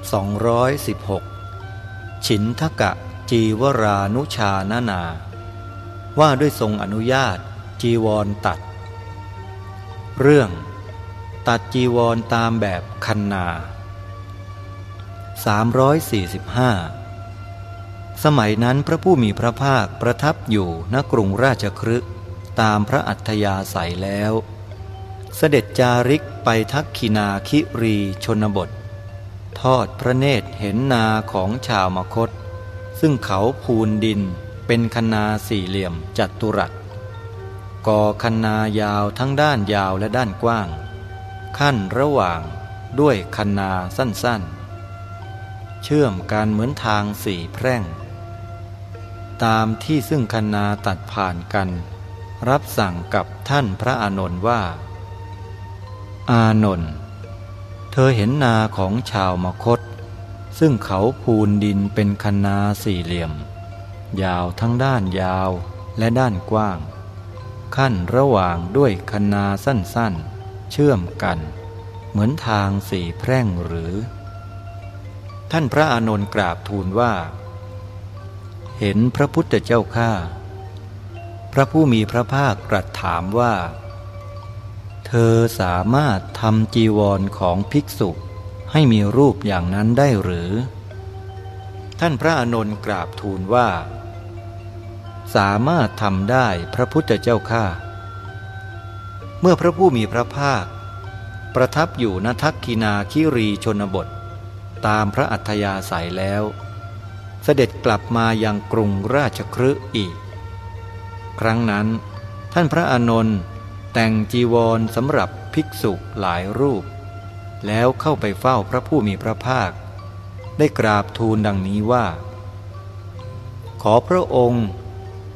216 ฉินทกะจีวรานุชานานา ว่าด้วยทรงอนุญาตจีวรตัด เรื่อง ตัดจีวรตามแบบคันนา 345 สมัยนั้นพระผู้มีพระภาคประทับอยู่ณกรุงราชครึตามพระอัธยาศัยแล้ว เสด็จจาริกไปทักคินาคิรีชนบท ทอดพระเนตรเห็นนาของชาวมคต ซึ่งเขาพูนดินเป็นคนาสี่เหลี่ยมจัตุรัสก่อคณายาวทั้งด้านยาวและด้านกว้าง ขั้นระหว่างด้วยคนาสั้นๆ เชื่อมกันเหมือนทางสี่แพร่ง ตามที่ซึ่งคนาตัดผ่านกัน รับสั่งกับท่านพระอานนท์ว่า อานนท์ เธอเห็นนาของชาวมคต ซึ่งเขาพูนดินเป็นคนาสี่เหลี่ยม ยาวทั้งด้านยาวและด้านกว้าง ขั้นระหว่างด้วยคนาสั้นๆ เชื่อมกัน เหมือนทางสี่แพร่งหรือ ท่านพระอานนท์กราบทูลว่า เห็นพระพุทธเจ้าข้าพระผู้มีพระภาคตรัสถามว่า เธอสามารถทำจีวรของภิกษุให้มีรูปอย่างนั้นได้หรือ ท่านพระอานนท์กราบทูลว่า สามารถทำได้พระพุทธเจ้าข้าเมื่อพระผู้มีพระภาค ประทับอยู่ณทักกินาคิรีชนบท ตามพระอัธยาศัยแล้ว เสด็จกลับมายังกรุงราชครือีก ครั้งนั้น ท่านพระอานนท์ แต่งจีวรสำหรับภิกษุหลายรูป แล้วเข้าไปเฝ้าพระผู้มีพระภาค ได้กราบทูลดังนี้ว่า ขอพระองค์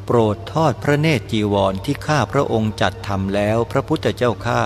โปรดทอดพระเนตรจีวรที่ข้าพระองค์จัดทำแล้วพระพุทธเจ้าข้า